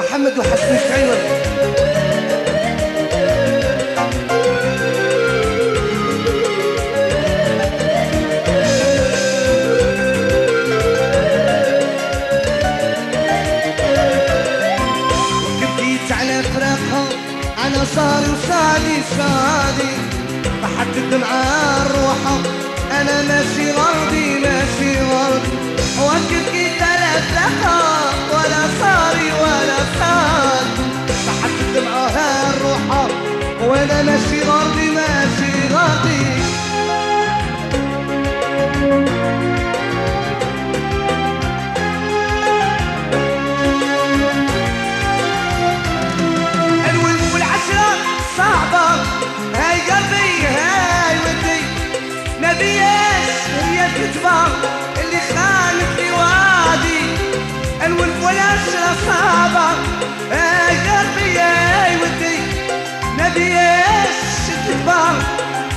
محمد وحسن تايلر وأنا ماشي غربي ماشي غربي الولد والعشرة صعبة. هاي قلبي هاي ودي. نبيش هي الكتبة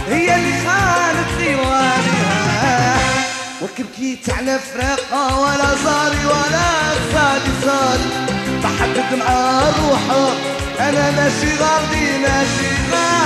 هي اللي خانت وادي وكبكيت على فراقها ولا صاري ولا صادي صادي بحدد مع روحها أنا ماشي غادي ماشي غادي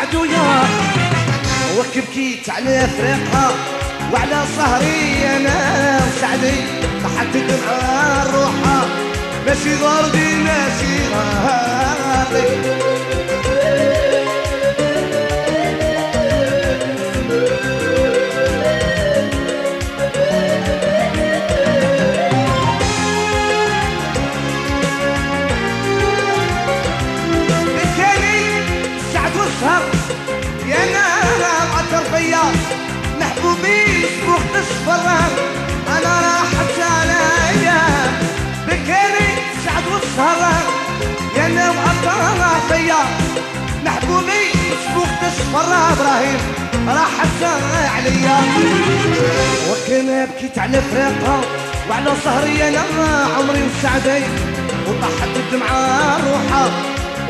غير عدوية وكبكيت على فراقها وعلى صهري أنا وسعدي. تحدد مع روحها ماشي غربي ماشي غربي الصفران أنا راحت عليا بكيري سعد وسهر يا نار عطر فيا. محبوبي بوقت الصفران إبراهيم راحت عليا. وكنا بكيت على فراقها وعلى صهري أنا عمري وسعدي وطاحت الدمعة روحها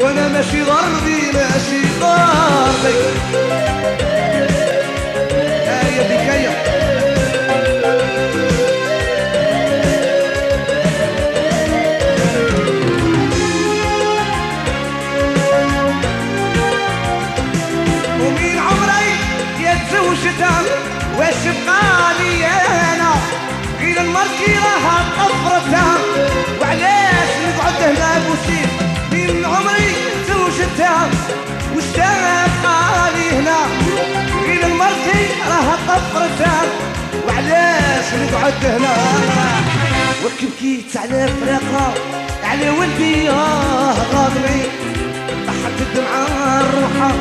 وأنا ماشي غربي ماشي غربي واش بقالي أنا غير راها قفرتها وعلاش نقعد هنا بوسيل مين عمري تزوجتها وش بقالي هنا. غير راها قفرتها وعلاش نقعد هنا؟ وكبكيت على فراقها على ولدي آه غاضني ضحكت الدمعة روحها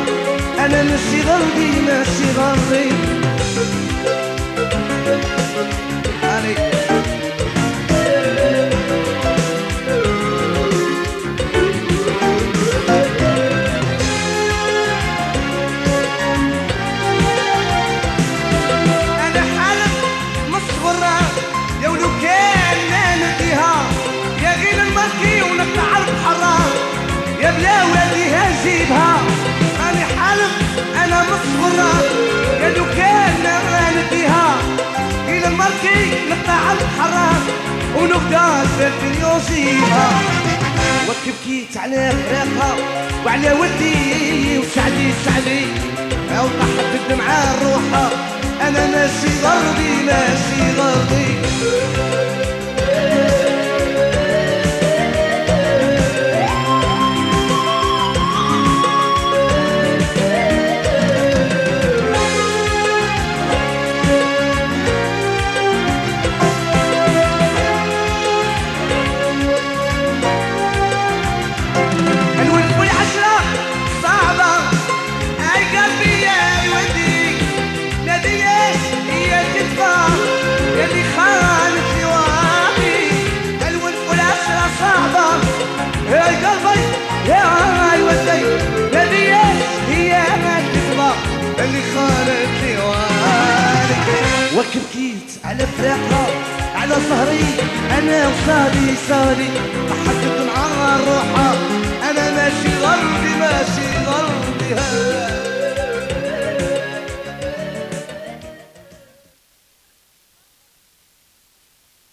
أنا ماشي غلبي مصغرة يا لو كان نديها غير المركي نقطع الحرام ونقدر في يوصيها وكبكيت على فراقها وعلى ولدي وسعدي سعدي. أو طاحت الدمعة روحها. أنا ماشي غربي ماشي غربي اللي خانت لي وعالك وكبكيت على فراقها على صهري أنا وصالي صالي ضحكت معاها روحها